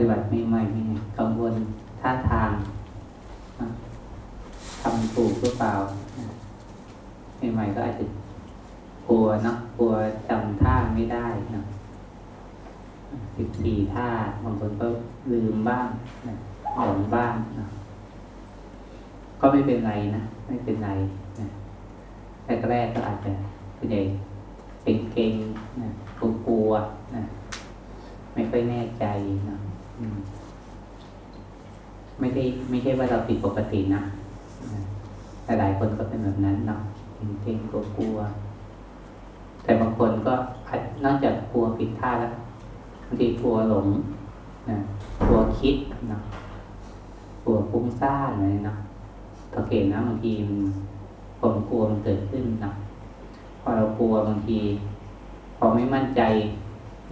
ฏิบัติใหม่ๆนี่กังวลท่าทางทำถูกหรือเปล่าใหม่ๆก็อาจจะกลัวเนาะกลัวจำท่าไม่ได้นะสิบสี่ท่าบางคนก็ลืมบ้างหลงบ้างนะก็ไม่เป็นไรนะไม่เป็นไรนะแรกๆก็อาจจะเป็นใหญ่เก่งนะกลัวๆนะไม่ค่อยแน่ใจนะ ไม่ได้ไม่ใช่ว่าเราผิดปกตินะแต่หลายคนก็เป็นแบบนั้นเนาะเก่งๆกลัวๆแต่บางคนก็นอกจากกลัวผิดท่าแล้วบางทีกลัวหลงนะกลัวคิดนะกลัวฟุ้งซ่านอะไรเนาะสังเกตนะบางทีความกลัวมันเกิดขึ้นนะพอเรากลัวบางที พอไม่มั่นใจ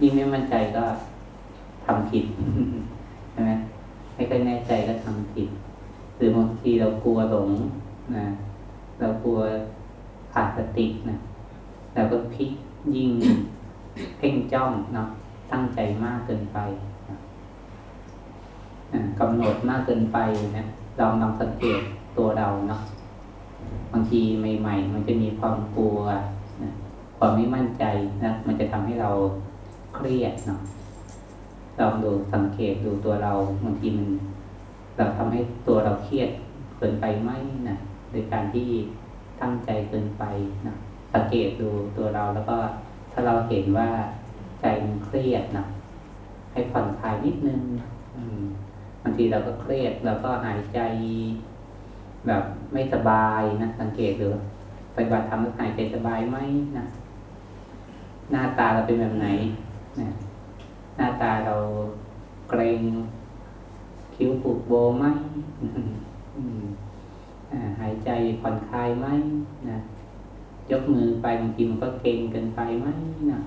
ยิ่งไม่มั่นใจก็ ทำผิดใช่ไหมไม่ค่อยแน่ใจก็ทำผิด หรือบางทีเรากลัวหลงนะเรากลัวขาดสตินะเราก็พลิกยิ่งเพ่งจ้องเนาะตั้งใจมากเกินไปกำหนดมากเกินไปนะลองลองสังเกตตัวเราเนาะบางทีใหม่ ๆ มันจะมีความกลัวนะความไม่มั่นใจนะมันจะทำให้เราเครียดเนาะ ลองดูสังเกตดูตัวเราบางทีมันเราทำให้ตัวเราเครียดเกินไปไหมนะโดยการที่ตั้งใจเกินไปนะสังเกตดูตัวเราแล้วก็ถ้าเราเห็นว่าใจมันเครียดนะให้ผ่อนคลายนิดนึงบางทีเราก็เครียดเราก็หายใจ แบบไม่สบายนะสังเกตดูปฏิบัติธรรมหายใจสบายไหมนะหน้าตาเราเป็นแบบไหนนะ หน้าตาเราเกรงคิ้วปูกโบไหมหายใจผ่อนคลายไหมนะยกมือไปบางทีมันก็เก่งเกินไปไหมนะ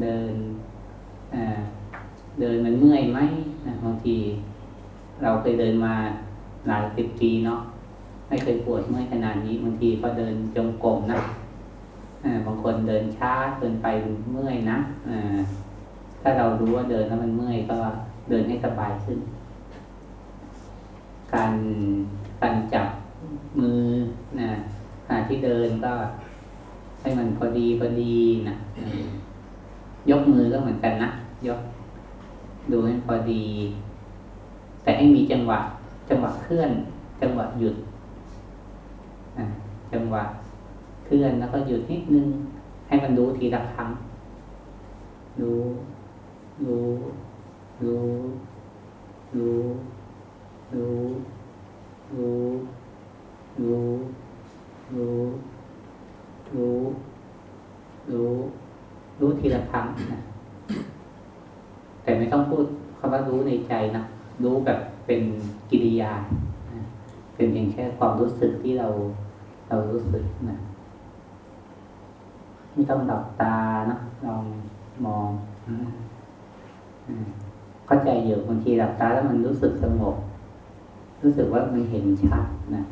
เดินเดินมันเมื่อยไหมนะบางที เราเคยเดินมาหลายสิบปีเนาะไม่เคยปวดเมื่อยขนาดนี้บางทีก็เดินจงกรมนะบางคนเดินช้าเกินไปเมื่อยนะ ถ้าเรารู้ว่าเดินแล้วมันเมื่อยก็เดินให้สบายขึ้น การการจับมือนะขณะที่เดินก็ให้มันพอดีพอดีนะยกมือก็เหมือนกันนะยก ดูให้พอดี แต่ให้มีจังหวะ จังหวะเคลื่อน จังหวะหยุดจังหวะเคลื่อนแล้วก็หยุดนิดนึง ให้มันรู้ทีละครั้งรู้ รู้ รู้ รู้ รู้ รู้ รู้ รู้ รู้ รู้ รู้ทีละครั้งนะแต่ไม่ต้องพูดคำว่ารู้ในใจนะ รู้แบบเป็นกิริยา เป็นเพียงแค่ความรู้สึกที่เราเรารู้สึกนะไม่ต้องดับตานะลองมอง เข้าใจอยู่บางทีหลับตาแล้วมันรู้สึกสงบ รู้สึกว่ามันเห็นชัดนะ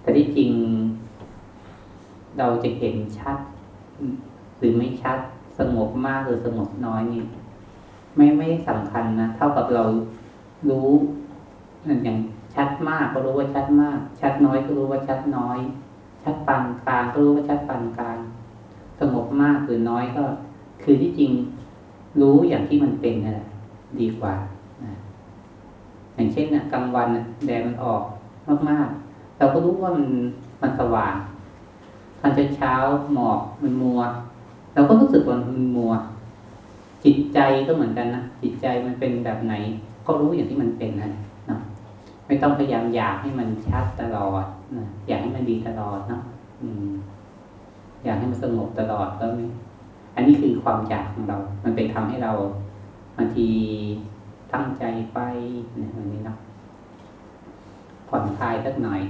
แต่ที่จริง เราจะเห็นชัด หรือไม่ชัดสงบมากหรือสงบน้อยนี่ไม่ไม่สำคัญนะเท่ากับเรารู้อย่างชัดมากก็รู้ว่าชัดมาก ชัดน้อยก็รู้ว่าชัดน้อย ชัดปานกลางก็รู้ว่าชัดปานกลางสงบมากหรือน้อยก็ คือที่จริง รู้อย่างที่มันเป็นนั่นแหละดีกว่าอย่างเช่นนะกลางวันแดดมันออกมากๆ เราก็รู้ว่ามันมันสว่างตอนเช้าหมอกมันมัว เราก็รู้สึกว่ามันมัว จิตใจก็เหมือนกันนะจิตใจมันเป็นแบบไหน ก็รู้อย่างที่มันเป็นนั่นนะไม่ต้องพยายามอยากให้มันชัดตลอดนะอยากให้มันดีตลอดนะอยากให้มันสงบตลอดก็ไม่ อันนี้คือความอยากของเรา มันไปทำให้เราบางทีตั้งใจไปนะวันนี้เนาะผ่อนคลายสักหน่อย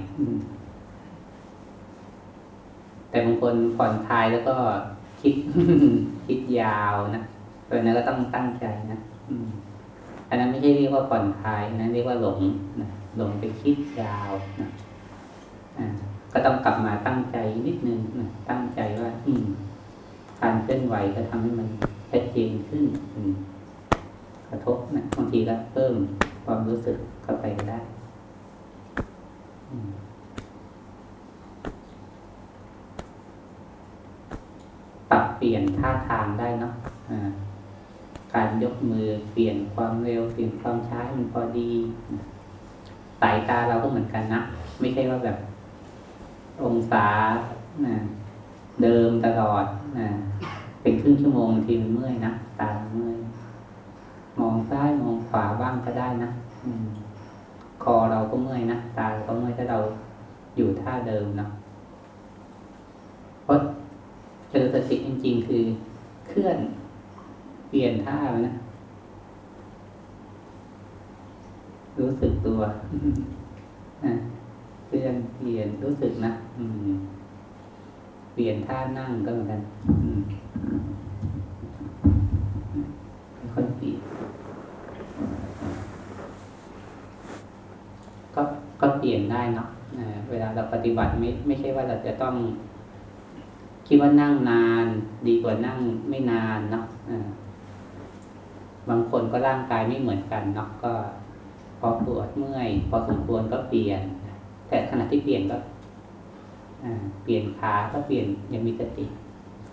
แต่บางคนผ่อนคลายแล้วก็คิดคิดยาวนะเพราะนั้นก็ต้องตั้งใจนะอันนั้นไม่ใช่เรียกว่าผ่อนคลายนะเรียกว่าหลงนะหลงไปคิดยาวนะก็ต้องกลับมาตั้งใจนิดนึงนะตั้งใจว่า อืม การเคลื่อนไหวก็ทำให้มันชัดเจนขึ้นกระทบนะบางทีก็เพิ่มความรู้สึกเข้าไปก็ได้ปรับเปลี่ยนท่าทางได้เนาะอ่าการยกมือเปลี่ยนความเร็วเปลี่ยนความช้ามันพอดีสายตาเราก็เหมือนกันนะ ไม่ใช่ว่าแบบ องศานะ เดิมตลอดนะเป็นครึ่งชั่วโมงบางทีมันเมื่อยนะตาเมื่อยมองซ้ายมองขวาบ้างก็ได้นะอคอเราก็เมื่อยนะตาเราก็เมื่อยถ้าเราอยู่ท่าเดิมเนาะเพราะเจอสติจริงๆ คือเคลื่อนเปลี่ยนท่านนะรู้สึกตัวนะเคลื่อนเปลี่ยนรู้สึกนะ อืม เปลี่ยนท่านั่งก็เหมือนกันค่อยๆเปลี่ยนก็ก็เปลี่ยนได้เนาะเวลาเราปฏิบัติไม่ไม่ใช่ว่าเราจะต้อง คิดว่านั่งนาน ดีกว่านั่งไม่นานเนาะบางคนก็ร่างกายไม่เหมือนกันเนาะก็ พอปวดเมื่อย พอสมควรก็เปลี่ยน แต่ขณะที่เปลี่ยนก็ เปลี่ยนขาก็เปลี่ยนยังมีสติ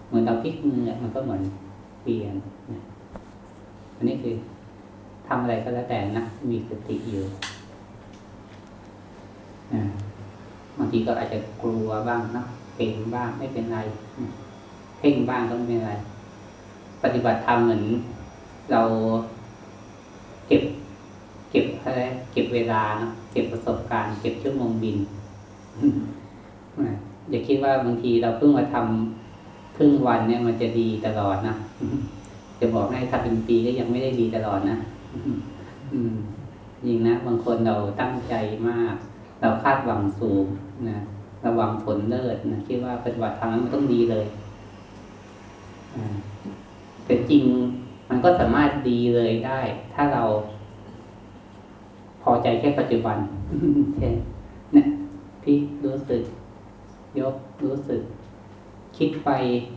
เหมือนเราพลิกมือมันก็เหมือนเปลี่ยนนะอันนี้คือทำอะไรก็แล้วแต่นะมีสติอยู่บางทีก็อาจจะกลัวบ้างนะเก่งบ้างไม่เป็นไรเพ่งบ้างก็ไม่เป็นไร ปฏิบัติธรรมเหมือนเราเก็บ เก็บอะไรเก็บเวลาเนาะเก็บประสบการณ์ เก็บชั่วโมงบิน อย่าคิดว่าบางทีเราเพิ่งมาทำครึ่งวันเนี่ยมันจะดีตลอดนะจะบอกให้ทำเป็นปีก็ยังไม่ได้ดีตลอดนะอืยิงนะบางคนเราตั้งใจมาก เราคาดหวังสูงนะระวังผลเลิศนะคิดว่าปฏิบัติธรรมมันต้องดีเลยอแต่จริงมันก็สามารถดีเลยได้ ถ้าเรา พอใจแค่ปัจจุบันเช่นเนี่ยพี่รู้สึก ยกรู้สึก คิดไป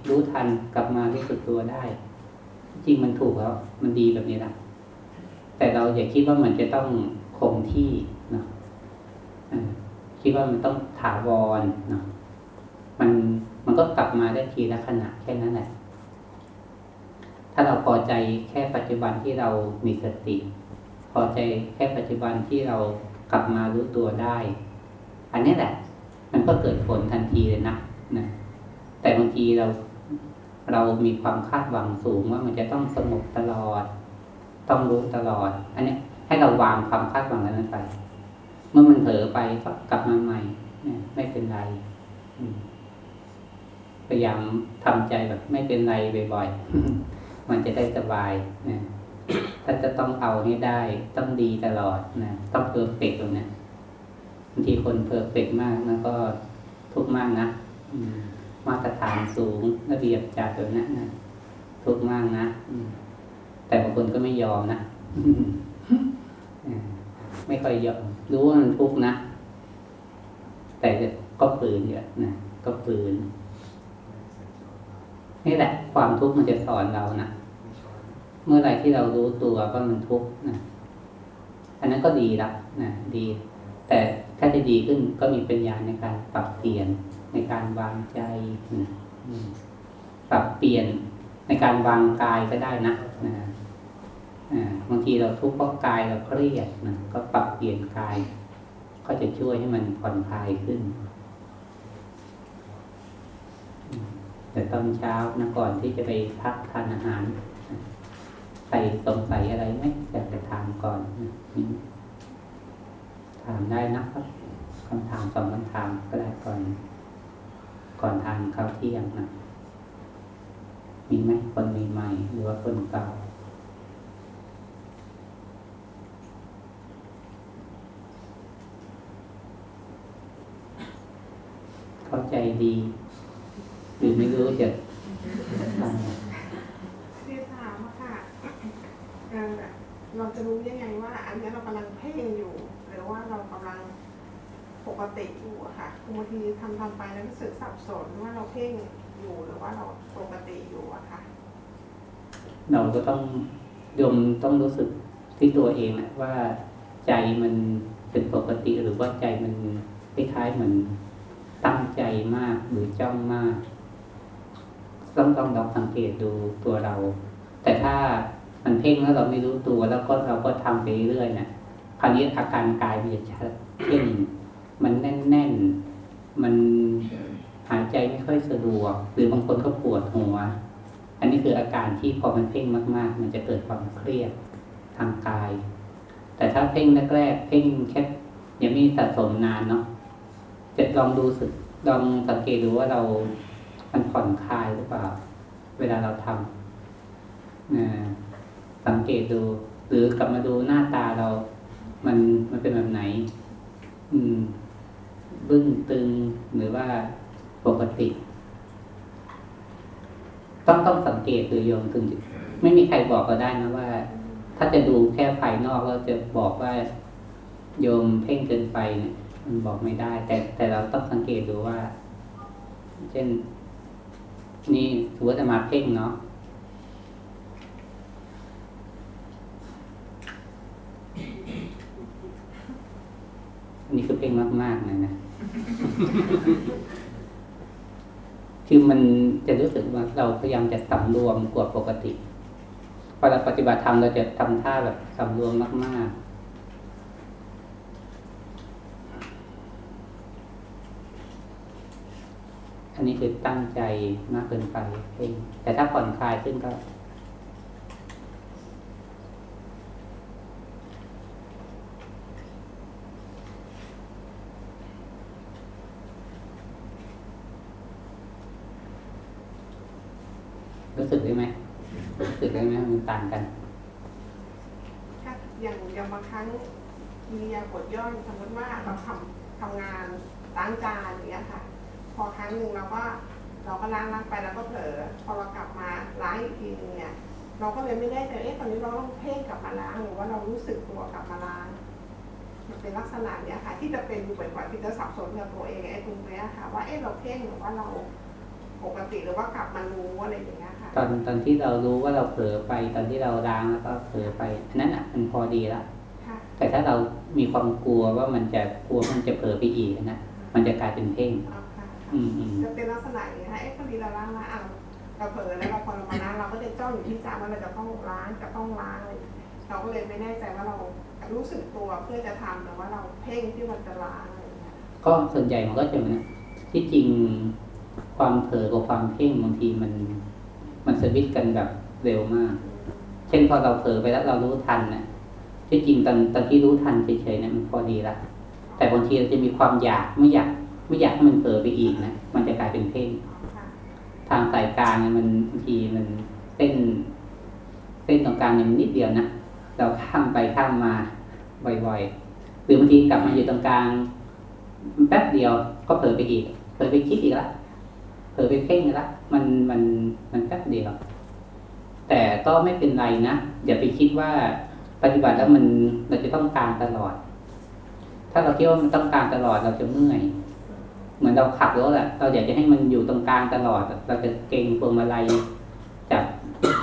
รู้ทันกลับมารู้สึกตัวได้ จริงมันถูกแล้ว มันดีแบบนี้นะแต่เราอย่าคิดว่ามันจะต้องคงที่เนาะคิดว่ามันต้องถาวรเนาะมันมันก็กลับมาได้ทีละขณะแค่นั้นแหละ ถ้าเราพอใจแค่ปัจจุบันที่เรามีสติ พอใจแค่ปัจจุบันที่เรากลับมารู้ตัวได้ อันนี้แหละ มันก็เกิดผลทันทีเลยนะนะ แต่บางทีเราเรามีความคาดหวังสูงว่ามันจะต้องสงบตลอด ต้องรู้ตลอด อันนี้ให้เราวางความคาดหวังนั้นไป เมื่อมันเผลอไปก็กลับมาใหม่นะไม่เป็นไรพยายามทำใจแบบไม่เป็นไรบ่อยๆ มันจะได้สบายนะถ้าจะต้องเอาให้ได้ ต้องดีตลอดนะต้อง perfect ตรงนี้ ทีคน perfect มากมันก็ทุกข์มากนะมาตรฐานสูงระเบียบจัดแบบนั้นนะทุกข์มากนะแต่บางคนก็ไม่ยอมนะไม่ค่อยยอมรู้ว่ามันทุกข์นะแต่ก็ฝืนอยู่นะก็ฝืนนี่แหละ ความทุกข์มันจะสอนเรานะเมื่อไรที่เรารู้ตัวว่ามันทุกข์นะอันนั้นก็ดีละนะดี แต่ ถ้าจะดีขึ้นก็มีปัญญาในการปรับเปลี่ยนในการวางใจ ปรับเปลี่ยนในการวางกายก็ได้นะนะบางทีเราทุกข์เพราะกายเราเครียดนะก็ปรับเปลี่ยนกาย ก็จะช่วยให้มันผ่อนคลายขึ้น แต่ตอนเช้านะก่อนที่จะไปพักทานอาหารใครสงสัยอะไรไหมอยากจะถามก่อนนะ ถามได้นะครับคำถามสองคำถามก็ได้ก่อน ก่อนทานข้าวเที่ยงนะมีไหมคนใหม่ๆหรือว่าคนเก่าเข้าใจดีหรือไม่รู้จะทำที่ถามอะค่ะเราจะรู้ยังไงว่า อันนี้เรากำลังเพ่งอยู่ หรือว่าเรา กติอยู่อะค่ะบางทีทำทำไปแล้วรู้สึกสับสนว่าเราเพ่งอยู่หรือว่าเราปกติอยู่อะค่ะ เราก็ต้องโยมต้องรู้สึกที่ตัวเองอะว่าใจมันเป็นปกติหรือว่าใจมันคล้ายๆเหมือนตั้งใจมากหรือจ้องมาก ต้องต้องลองสังเกตดูตัวเรา แต่ถ้ามันเพ่งแล้วเราไม่รู้ตัว แล้วก็เราก็ทำไปเรื่อยๆนะคราวนี้อาการกายมันจะชัดเช่น มันแน่นๆ มันหายใจไม่ค่อยสะดวก หรือบางคนก็ปวดหัว อันนี้คืออาการที่พอมันเพ่งมาก ๆ มันจะเกิดความเครียดทางกาย แต่ถ้าเพ่งแรกๆเพ่งแค่ยังไม่สะสมนานเนาะจะลองดูสึกลองสังเกตดูว่าเรามันผ่อนคลายหรือเปล่า เวลาเราทำนะสังเกตดู หรือกลับมาดูหน้าตาเรา มันมันเป็นแบบไหน อืม บึ้งตึงหรือว่าปกติ ต้องต้องสังเกตดูโยมถึงไม่มีใครบอกก็ได้นะว่า ถ้าจะดูแค่ภายนอกเราจะบอกว่าโยมเพ่งเกินไปเนี่ยมันบอกไม่ได้ แต่แต่เราต้องสังเกตดูว่า เช่น นี่ถือว่าจะมาเพ่งเนาะนนี้คือเพ่งมากๆเลยนะ คือมันจะรู้สึกว่าเราพยายามจะสำรวมกว่าปกติพอเราปฏิบัติธรรมเราจะทำท่าแบบสำรวมมาก ๆ อันนี้คือตั้งใจมากเกินไปเพ่งแต่ถ้าผ่อนคลายขึ้นก็ รู้สึกได้ไหมรู้สึกได้ไหมว่ามันต่างกัน ค่ะอย่างอย่างบางครั้งมียาปวดย่อยสมมติว่าเราทำทำงานล้างจานอย่างเงี้ยค่ะ พอครั้งหนึ่งเราก็เราก็ล้างล้างไปแล้วก็เผลอพอเรากลับมาล้างอีกทีนึงเนี่ย เราก็เลยไม่ได้ใจเอ๊ะตอนนี้เราต้องเพ่งกลับมาล้างห รือว่าเรารู้สึกตัวกลับมาล้างมันเป็นลักษณะเนี้ยค่ะ ที่จะเป็นอยู่บ่อยๆที่จะสับสนกับตัวเองไอ้ตรงเนี้ยค่ะ ว่าเอ๊ะเราเพ่งหรือว่าเราปกติหรือว่ากลับมารู้อะไรอย่างเงี้ยค่ะตอนตอนที่เรารู้ว่าเราเผลอไปตอนที่เราล้างแล้วก็เผลอไปอันนั้นอะมันพอดีละค่ะแต่ถ้าเรามีความกลัวว่ามันจะกลัวมันจะเผลอไปอีกนะมันจะกลายเป็นเพ่งเอาค่ะอืมอืมจะเป็นลักษณะอย่างนี้ค่ะเอ๊ะพอดีเราล้างแล้วอะเราเผลอแล้วเราพอเรามาล้างเราก็จะจ้องอยู่ที่จานว่าเราจะต้องล้างจะต้องล้างอะไรอย่างเงี้ย เราก็เลยไม่แน่ใจว่าเรารู้สึกตัวเพื่อจะทำแต่ว่าเราเพ่งที่มันจะล้างอะไรอย่างเงี้ยก็ส่วนใหญ่มันก็จะเหมือนที่จริงความเผลอกับความเพ่งบางทีมัน มันสวิตช์กันแบบเร็วมาก เช่นพอเราเผลอไปแล้วเรารู้ทันนะที่จริงตอนตอนที่รู้ทันเฉยๆเนี่ยมันพอดีละแต่บางทีเราจะมีความอยากไม่อยากไม่อยากให้มันเผลอไปอีกนะมันจะกลายเป็นเพ่งค่ะทางสายกลางเนี่ยมันบางทีมันเส้นเส้นตรงกลางเนี่ยมันนิดเดียวนะ เราข้ามไปข้ามมาบ่อยๆหรือบางทีกลับมาอยู่ตรงกลางแป๊บเดียวก็เผลอไปอีกเผลอไปคิดอีกละเผลอไปเพ่งอีกละมันมันมันแป๊บเดียว แต่ก็ไม่เป็นไรนะอย่าไปคิดว่าปฏิบัติแล้วมันเราจะต้องการตลอด ถ้าเราคิดว่ามันต้องการตลอดเราจะเมื่อยเหมือนเราขับรถอะเราอยากจะให้มันอยู่ตรงกลางตลอด เราจะเก่งพวงมาลัยจับ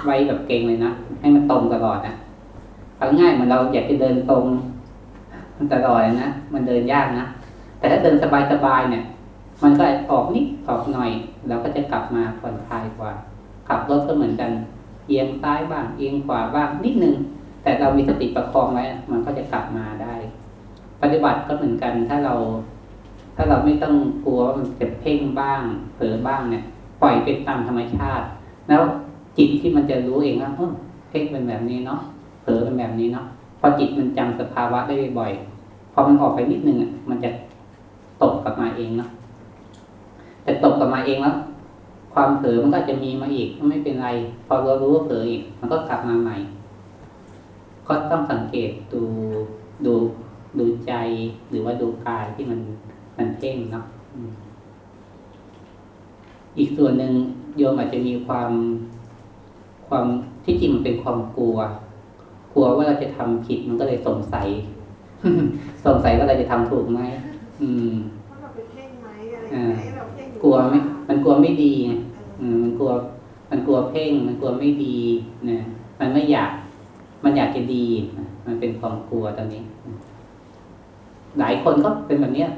ไว้แบบเก่งเลยนะให้มันตรงตลอดนะ เอาง่ายเหมือนเราอยากจะเดินตรงมันตลอดนะมันเดินยากนะ แต่ถ้าเดินสบายๆเนี่ย มันก็ออกนิดออกหน่อยเราก็จะกลับมาผ่อนคลายกว่า ขับรถก็เหมือนกัน เอียงซ้ายบ้างเอียงขวาบ้างนิดนึง แต่เรามีสติประคองไว้มันก็จะกลับมาได้ ปฏิบัติก็เหมือนกันถ้าเรา ถ้าเราไม่ต้องกลัวมันจะเพ่งบ้างเผลอบ้างเนี่ย ปล่อยเป็นตามธรรมชาติ แล้วจิตที่มันจะรู้เองว่าเพ่งเป็นแบบนี้เนาะ ผลอเป็นแบบนี้เนาะพอจิตมันจำสภาวะได้บ่อยพอมันออกไปนิดนึงอะมันจะตกกลับมาเองเนาะแต่ตกกลับมาเองแล้วความเผลอมันก็จะมีมาอีกไม่เป็นไร พอเรารู้ว่าเผลออีก มันก็กลับมาใหม่ ก็ต้องสังเกตดูดูดูใจ หรือว่าดูกายที่มันมันเพ่งเนาะอีกส่วนหนึ่งโยมอาจจะมีความความที่จริงมันเป็นความกลัว ลัวว่าเราจะทำผิดมันก็เลยสงสัย สงสัยว่าเราจะทำถูกไหมอืมว่าเราไปเพ่งไหมอะไรอย่างเงี้ยเอ๊ะเราเพ่งอยู่กลัวไหมหรือเปล่ามันกลัวไม่ดีไงเอออืมมันกลัว มันกลัวเพ่ง มันกลัวไม่ดีนะมันไม่อยาก มันอยากจะดีนะมันเป็นความกลัวตอนนี้ หลายคนก็เป็นแบบเนี้ย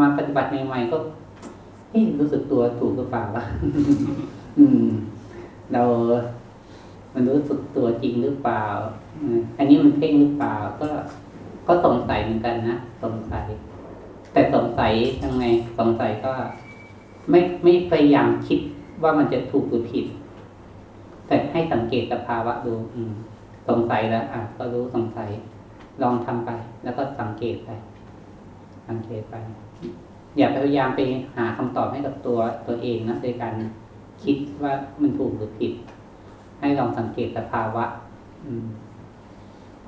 มาปฏิบัติใหม่ๆก็เฮ้ยรู้สึกตัวถูกหรือเปล่าวะอืม เรา มันรู้สึกตัวจริงหรือเปล่า อันนี้มันเพ่งหรือเปล่าก็ก็สงสัยเหมือนกันนะสงสัย แต่สงสัยยังไงสงสัยก็ไม่ไม่พยายามคิดว่ามันจะถูกหรือผิด แต่ให้สังเกตสภาวะดู อืม สงสัยแล้วอะก็รู้สงสัย ลองทำไป แล้วก็สังเกตไป สังเกตไป อย่าพยายามไปหาคำตอบให้กับตัวตัวเองนะโดยการคิดว่ามันถูกหรือผิด ให้ลองสังเกตสภาวะ อืม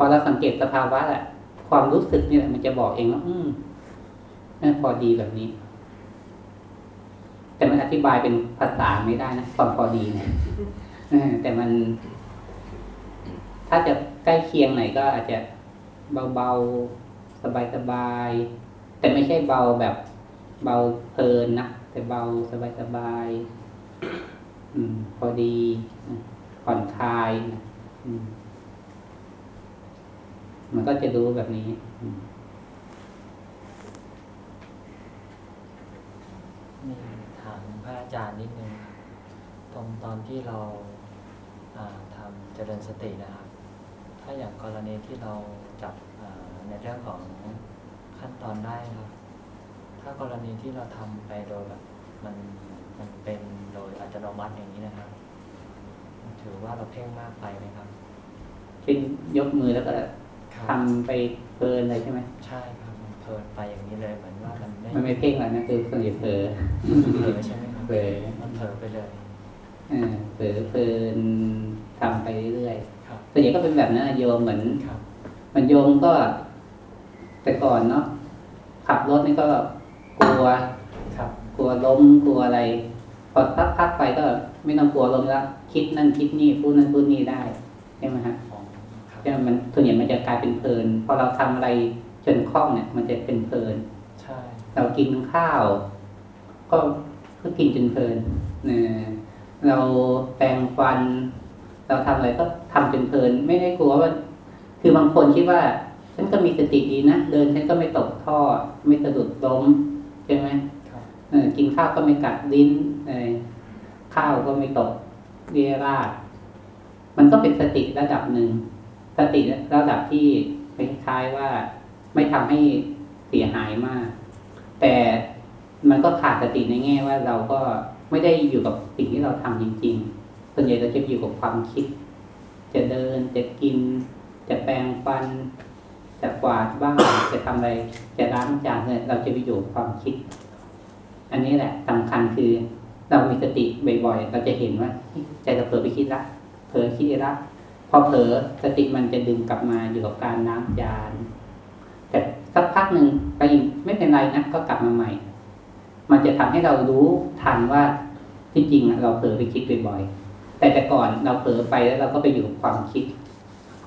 อเราสังเกตสภาวะแหละ ความรู้สึกนี่ยมันจะบอกเองว่าอืมนั่นพอดีแบบนี้ แต่มันอธิบายเป็นภาษาไม่ได้นะความพอดีเนี่ยแต่มัน ถ้าจะใกล้เคียงหน่อยก็อาจจะเบาๆ สบายๆ แต่ไม่ใช่เบาแบบ เบาเพลินนะแต่เบาสบายๆอืมพอดีผ่อนคลายอืม มันก็จะรู้แบบนี้อืมมีถามพระอาจารย์นิดนึงครับตรงตอนที่เราอ่าทำเจริญสตินะครับ ถ้าอย่างกรณีที่เราจับอ่าในเรื่องของขั้นตอนได้ครับ ถ้ากรณีที่เราทำไปโดยแบบมันมันเป็นโดยอัตโนมัติอย่างนี้นะครับ ถือว่าเราเพ่งมากไปไหมครับเช่นยกมือแล้วก็ครับ ทำไปเพลินเลยใช่ไหมใช่ครับมันเพลินไปอย่างนี้เลยเหมือนว่ามันไม่มันไม่เพ่งหรอกนะคือส่วนใหญ่เผลอเผลอใช่ไหมครับเผลอมันเผลอไปเลยเออเผลอเพลินทำไปเรื่อยครับๆส่วนใหญ่ก็เป็นแบบนั้นอะโยมเหมือนครับเหมันโยมก็ แต่ก่อนเนาะขับรถนี่ก็กลัวครับกลัวล้มกลัวอะไรพอสักพักไปก็ไม่ต้องกลัวล้มแล้วคิดนั่นคิดนี่พูดนั่นพูดนี่ได้ใช่ไหมฮะ อ๋อครับใช่ไหมมันส่วนใหญ่มันจะกลายเป็นเพลินพอเราทำอะไรจนคล่องเนี่ย มันจะเป็นเพลินใช่เรากินข้าว ก็ก็กินจนเพลินเออเราแปรงฟัน เราทำอะไรก็ทำจนเพลิน ไม่ได้กลัวว่า คือบางคนคิดว่า ฉันก็มีสติดีนะเดินฉันก็ไม่ตกท่อ ไม่สะดุดล้มใช่ไหมครับเออกินข้าวก็ไม่กัดลิ้นเออข้าวก็ไม่ตกเรียราดมันก็เป็นสติระดับหนึ่ง สติระดับที่คล้ายๆว่าไม่ทำให้เสียหายมาก แต่มันก็ขาดสติในแง่ว่าเราก็ไม่ได้อยู่กับสิ่งที่เราทำจริงๆส่วนใหญ่เราจะอยู่กับความคิด จะเดินจะกิน จะแปรงฟัน จะกวาดบ้านจะทำอะไร จะล้างจานเนี่ยเราจะไปอยู่กับความคิด อันนี้แหละสำคัญคือเรามีสติบ่อยๆ เราจะเห็นว่าใจเราเผลอไปคิดละเผลอคิดละ พอเผลอสติมันจะดึงกลับมาอยู่กับการล้างจานแต่สักพักหนึ่งไปไม่เป็นไรนะก็กลับมาใหม่ มันจะทำให้เรารู้ทันว่าที่จริงเราเผลอไปคิดบ่อยๆแต่แต่ก่อนเราเผลอไปแล้วเราก็ไปอยู่กับความคิด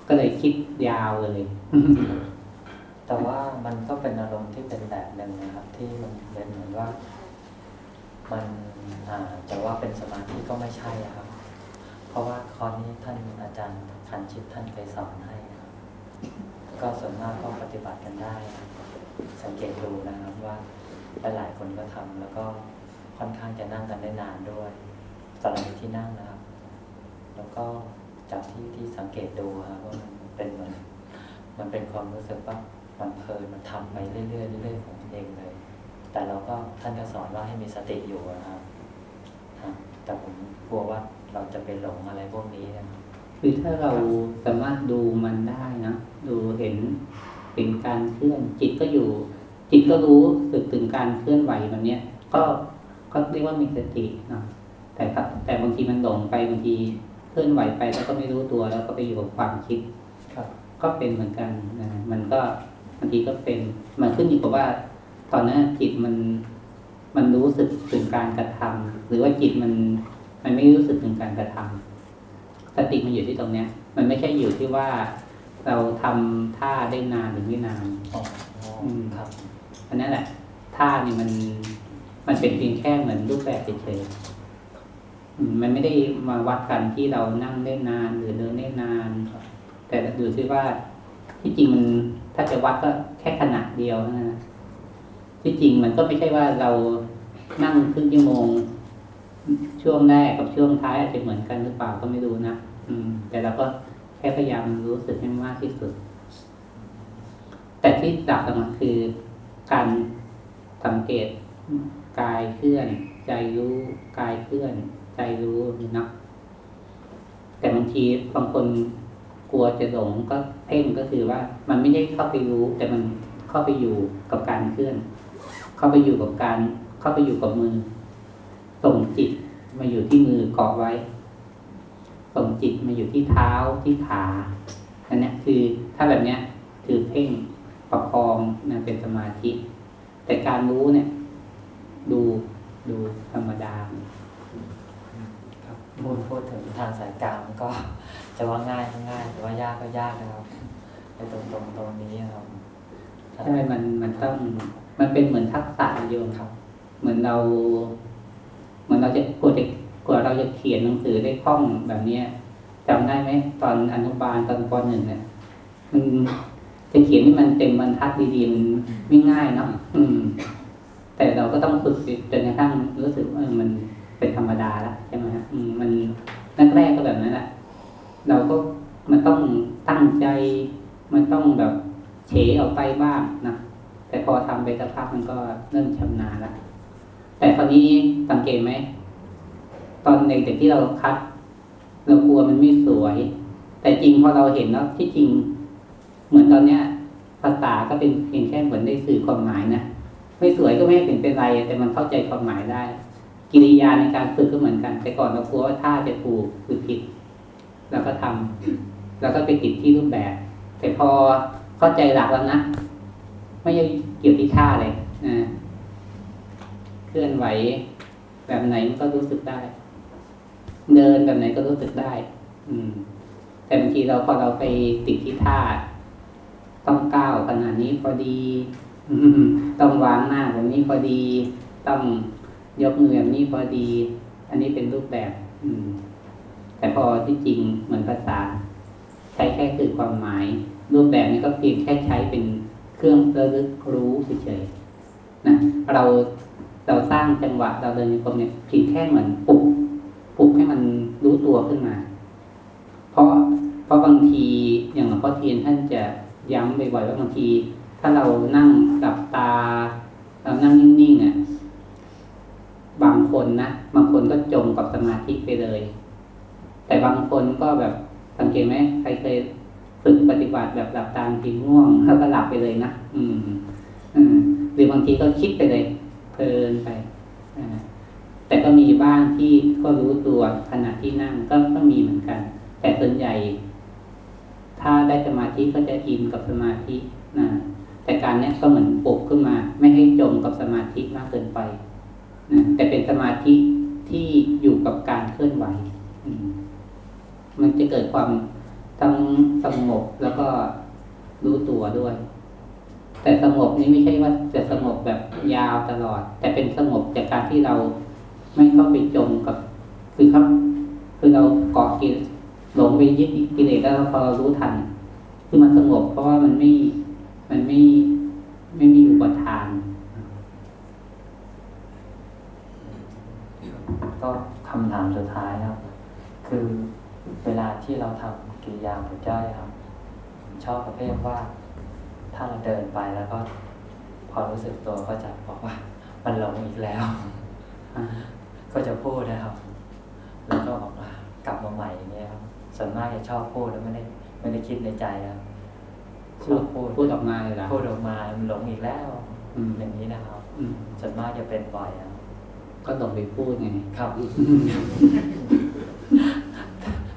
ก็เลยคิดยาวเลยแต่ว่ามันก็เป็นอารมณ์ที่เป็นแบบหนึ่งนะครับ ที่มันเป็นเหมือนว่า มันอ่าจะว่าเป็นสมาธิก็ไม่ใช่อะครับ เพราะว่าคอร์สนี้ท่านอาจารย์ คันชิตท่านเคยสอนให้ครับก็ส่วนมากก็ปฏิบัติกันได้ สังเกตดูนะครับว่าหลายๆคนก็ทำแล้วก็ค่อนข้างจะนั่งกันได้นานด้วยสำหรับที่นั่งนะครับ แล้วก็จากที่ที่สังเกตดูครับว่ามันเป็นเหมือนมันเป็นความรู้สึกว่ามันเพลินมันทำไปเรื่อยๆเรื่อยๆของมันเองเลย แต่เราก็ท่านก็สอนว่าให้มีสติอยู่นะครับครับแต่ผมกลัวว่าเราจะไปหลงอะไรพวกนี้นะครับ คือถ้าเราสามารถดูมันได้นะดูเห็นเห็นการเคลื่อน จิตก็อยู่ จิตก็รู้สึกถึงการเคลื่อนไหวแบบเนี้ย ก็ก็เรียกว่ามีสติเนาะแต่ครับ แต่บางทีมันหลงไปบางทีเคลื่อนไหวไปแล้วก็ไม่รู้ตัวแล้วก็ไปอยู่กับความคิดครับ ก็เป็นเหมือนกันนะมันก็บางทีก็เป็น มันขึ้นอยู่กับว่า ตอนนั้นจิตมันมันรู้สึกถึงการกระทำหรือว่าจิตมันมันไม่รู้สึกถึงการกระทำ สติมันอยู่ที่ตรงเนี้ย มันไม่ใช่อยู่ที่ว่าเราทำท่าได้นานหรือไม่นานอ๋ออืมครับอันนั้นแหละท่านี่มัน มันเป็นเพียงแค่เหมือนรูปแบบเฉยๆอืมมันไม่ได้มาวัดกันที่เรานั่งได้นานหรือเดินได้นานครับแต่แต่ดูซิว่าที่จริงมันถ้าจะวัดก็แค่ขนาดเดียวนะที่จริงมันก็ไม่ใช่ว่าเรานั่งครึ่งชั่วโมง ช่วงแรกกับช่วงท้ายอาจจะเหมือนกันหรือเปล่าก็ไม่รู้นะอืม แต่เราก็แค่พยายามรู้สึกให้มากที่สุด แต่ที่หลักมันคือการสังเกตกายเคลื่อน ใจรู้กายเคลื่อน ใจรู้นี่นะแต่บางทีบางคนกลัวจะหลงก็เพ่งก็คือว่า มันไม่ได้เข้าไปรู้ แต่มันเข้าไปอยู่กับการเคลื่อน เข้าไปอยู่กับการ เข้าไปอยู่กับมือ ส่งจิตมาอยู่ที่มือเกาะไว้ ส่งจิตมาอยู่ที่เท้าที่ขาอันเนี้ยคือถ้าแบบเนี้ยคือเพ่งประคองนะเป็นสมาธิ แต่การรู้เนี่ย ดูดูธรรมดาครับพูดพูดถึงทางสายกลางก็จะว่าง่ายก็ง่ายแต่ว่ายากก็ยากนะครับในตรงตรงตรงนี้ครับใช่มันมันต้องมันเป็นเหมือนทักษะโยมครับ เหมือนเรา เหมือนเราจะกว่าจะกว่าเราจะเขียนหนังสือได้คล่องแบบเนี้ยจำได้ไหมตอนอนุบาลตอนปหนึ่งเนี่ยมันจะเขียนให้มันเต็มบรรทัดดีๆมันไม่ง่ายเนาะอืม แต่เราก็ต้องฝึกจนกระทั่งรู้สึกว่ามันเป็นธรรมดาแล้วใช่ไหมฮะอืมมันแรกๆก็แบบนั้นแหละเราก็มันต้องตั้งใจ มันต้องแบบเฉออกไปบ้างนะแต่พอทำไปสักพักมันก็เริ่มชำนาญแล้ว แต่คราวนี้สังเกตไหม ตอนเด็กๆที่เราคัด เรากลัวมันไม่สวย แต่จริงพอเราเห็นแล้วที่จริง เหมือนตอนเนี้ย ภาษาก็เป็นเพียงแค่เหมือนได้สื่อความหมายนะไม่สวยก็ไม่เป็นเป็นไร แต่มันเข้าใจความหมายได้ กิริยาในการฝึกก็เหมือนกัน แต่ก่อนเรากลัวว่าท่าจะถูกหรือผิดเราก็ทำแล้วก็ไปติดที่รูปแบบ แต่พอเข้าใจหลักแล้วนะไม่เกี่ยวที่ท่าเลยนะ เคลื่อนไหว แบบไหนมันก็รู้สึกได้ เดินแบบไหนก็รู้สึกได้ อืม แต่บางทีเราพอเราไปติดที่ท่าต้องก้าวขนาดนี้พอดีต้องวางหน้าแบบนี้พอดี ต้องยกมือแบบนี้พอดี อันนี้เป็นรูปแบบ อืม แต่พอที่จริงเหมือนภาษา ใช้แค่คือความหมาย รูปแบบนี้ก็เพียงแค่ใช้เป็นเครื่องระลึกรู้เฉยๆนะเรา เราสร้างจังหวะเราเดินในกมเนี่ยเพียงแค่เหมือนปลุกปลุกให้มันรู้ตัวขึ้นมา เพราะเพราะบางทีอย่างหลวงพ่อเทียนท่านจะย้ำบ่อยๆว่าบางที ถ้าเรานั่งหลับตา เรานั่งนิ่งๆอะบางคนนะบางคนก็จมกับสมาธิไปเลย แต่บางคนก็แบบสังเกตไหมใครเคยฝึกปฏิบัติแบบหลับตาทีง่วงแล้วก็หลับไปเลยนะอืม อืมหรือบางทีก็คิดไปเลย เพลินไปแต่ก็มีบ้างที่ก็รู้ตัวขณะที่นั่งก็ก็มีเหมือนกัน แต่ส่วนใหญ่ ถ้าได้สมาธิก็จะอินกับสมาธินะแต่การนี้ก็เหมือนปลุกขึ้นมา ไม่ให้จมกับสมาธิมากเกินไปนะแต่เป็นสมาธิที่อยู่กับการเคลื่อนไหวมมันจะเกิดความทั้งสงบแล้วก็รู้ตัวด้วย แต่สงบนี้ไม่ใช่ว่าจะสงบแบบยาวตลอด แต่เป็นสงบจากการที่เราไม่เข้าไปจมกับ คือครับ คือเราเกาะกิเลสหลงไปยึดกิเลสแล้วพอเรารู้ทัน คือมันสงบเพราะว่ามันไม่ มันไม่ไม่มีอุปทาน ก็คำถามสุดท้ายครับ คือเวลาที่เราทำกิริยาหัวใจครับชอบประเภทว่า ถ้าเราเดินไปแล้วก็ พอรู้สึกตัวก็จะบอกว่า มันหลงอีกแล้วอ่าก็จะพูดนะครับ แล้วก็บอกว่ากลับมาใหม่อย่างเงี้ยครับส่วนมากจะชอบพูดแล้วไม่ได้ไม่ได้คิดในใจครับชพูอดบพูดพูดออกมาเลยเหรอพูดออกมามันหลงอีกแล้วอืมอย่างนี้นะครับอืมส่วนมากจะเป็นบ่อยครับก็ต้องไปพูดไงครับ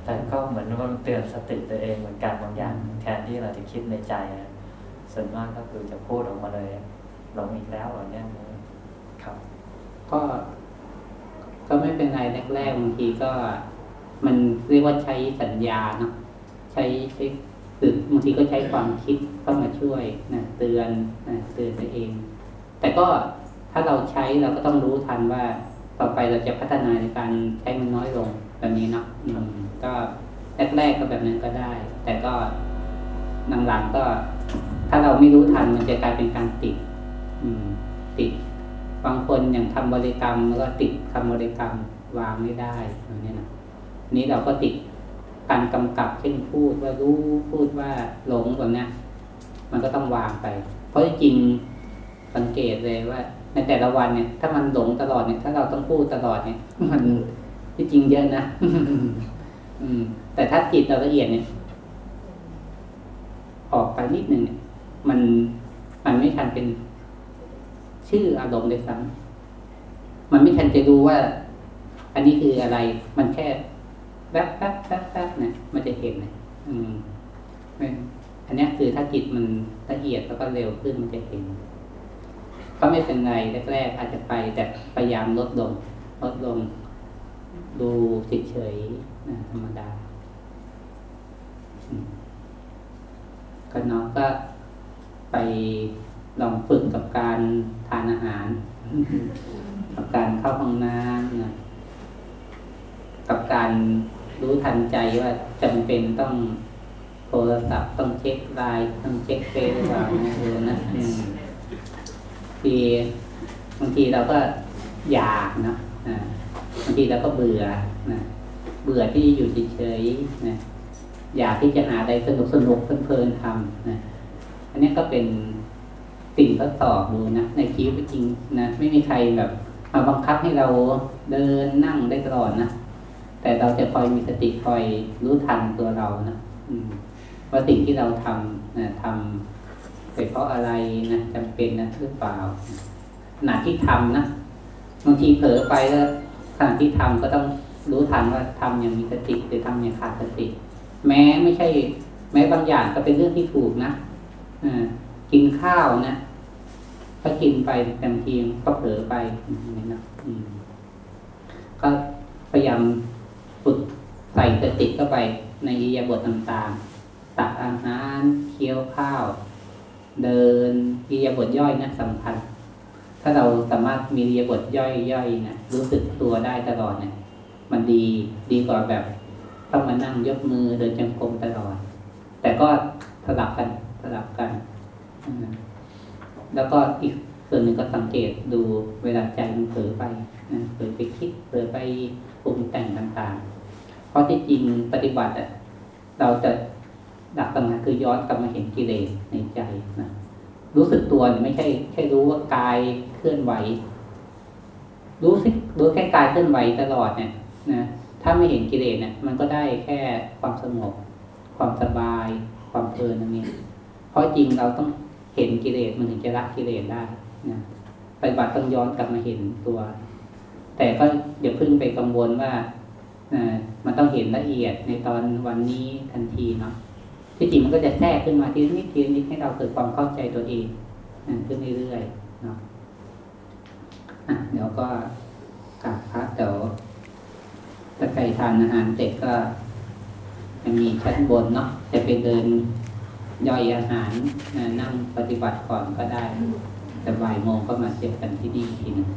แต่ก็เหมือนว่ามันเตือนสติตัวเองเหมือนกันบางอย่าง แทนที่เราจะคิดในใจอะ ส่วนมากก็คือจะพูดออกมาเลยหลงอีกแล้วเหรอเนี่ยครับ ก็ก็ไม่เป็นไรแรกๆบางทีก็ มันเรียกว่าใช้สัญญาเนาะใช้ใช้คือบางทีก็ใช้ความคิดเข้ามาช่วยนะเตือนนะเตือนตัวเอง แต่ก็ถ้าเราใช้เราก็ต้องรู้ทันว่าต่อไปเราจะพัฒนาในการใช้มันน้อยลงแบบนี้เนาะอืมก็แรกๆก็แบบนั้นก็ได้ แต่ก็หลังๆก็ ถ้าเราไม่รู้ทันมันจะกลายเป็นการติดติด บางคนอย่างทำบริกรรมแล้วก็ติดคำบริกรรมวางไม่ได้อย่างนี้นะนี้เราก็ติดการกำกับเช่นพูดว่ารู้พูดว่าหลงแบบนี้มันก็ต้องวางไป เพราะจริงสังเกตเลยว่า ในแต่ละวันเนี่ย ถ้ามันหลงตลอดเนี่ย ถ้าเราต้องพูดตลอดเนี่ย มันที่จริงเยอะนะอืม แต่ถ้าจิตเราละเอียดเนี่ย ออกไปนิดหนึ่งเนี่ย มันมันไม่ทันเป็นชื่ออารมณ์เลยซ้ำมันไม่ทันจะรู้ว่า อันนี้คืออะไร มันแค่แวบแวบแวบแวบนี่ยมันจะเห็นเลยอืมไม่อันนี้คือถ้าจิตมันละเอียดแล้วก็เร็วขึ้นมันจะเห็น ก็ไม่เป็นไรแรกๆอาจจะไปแต่พยายามลดลงลดลง ดูเฉยๆนะธรรมดาก็น้องก็ ไปลองฝึกกับการทานอาหาร กับการเข้าห้องน้ำนะกับการรู้ทันใจว่าจำเป็นต้องโทรศัพท์ต้องเช็คไลน์ต้องเช็คเฟซหรือเปล่านะเออนะทีบางทีเราก็อยากเนาะบางทีเราก็เบื่อนะเบื่อที่อยู่เฉยๆนะอยากที่จะหาอะไรสนุกสนุกเพลินๆทำนะ อันนี้ก็เป็นสิ่งทดสอบดูนะในชีวิตจริงนะไม่มีใครแบบมาบังคับให้เราเดินนั่งได้ตลอดนะแต่เราจะคอยมีสติคอยรู้ทันตัวเรานะว่าสิ่งที่เราทำนะทำไปเพราะอะไรนะจำเป็นนะหรือเปล่าขณะที่ทำนะบางทีเผลอไปแล้วขณะที่ทำก็ต้องรู้ทันว่าทำอย่างมีสติหรือทำอย่างขาดสติ แม้ไม่ใช่ แม้บางอย่างก็เป็นเรื่องที่ถูกนะ กินข้าวนะถ้ากินไปเต็มทีก็เผลอไปอย่างนี้นะก็พยายามฝึกใส่สติเข้าไปในอิริยาบถต่างๆ ตักอาหารเคี้ยวข้าว เดินอิริยาบถย่อยนะสำคัญ ถ้าเราสามารถมีอิริยาบถย่อยๆนะรู้สึกตัวได้ตลอดเนี่ยมันดีดีกว่าแบบ ต้องมานั่งยกมือเดินจงกรมตลอด แต่ก็สลับกัน ลับกันแล้วก็อีกส่วนหนึ่งก็สังเกตดูเวลาใจมันเผลอไปนะเผลอไปคิดเผลอไปปรุงแต่งต่างๆ เพราะที่จริงปฏิบัติอะเราจะดักตำงานคือย้อนกลับมาเห็นกิเลสในใจนะรู้สึกตัวไม่ใช่แค่รู้ว่ากายเคลื่อนไหว รู้สิรู้แค่กายเคลื่อนไหวตลอดเนี่ยนะถ้าไม่เห็นกิเลสเนี่ยมันก็ได้แค่ความสงบความสบาย ความเพลินตรงนี้เพ ราะจริงเราต้องเห็นกิเลสมันถึงจะละกิเลสได้นะปฏิบัติต้องย้อนกลับมาเห็นตัว แต่ก็อย่าเพิ่งไปกังวลว่ามันต้องเห็นละเอียดในตอนวันนี้ทันทีเนาะที่จริงมันก็จะแทรกขึ้นมาทีนิดทีนิดให้เราเกิดความเข้าใจตัวเองขึ้นเรื่อยๆเนาะะเดี๋ยวก็กราบพระเดี๋ยวถ้าใครทานอาหารเสร็จก็จะมีชั้นบนเนาะจะไปเดิน ย่อยอาหารนั่งปฏิบัติก่อนก็ได้ แต่บ่ายโมงก็มาเจอกันที่นี่อีกทีนึง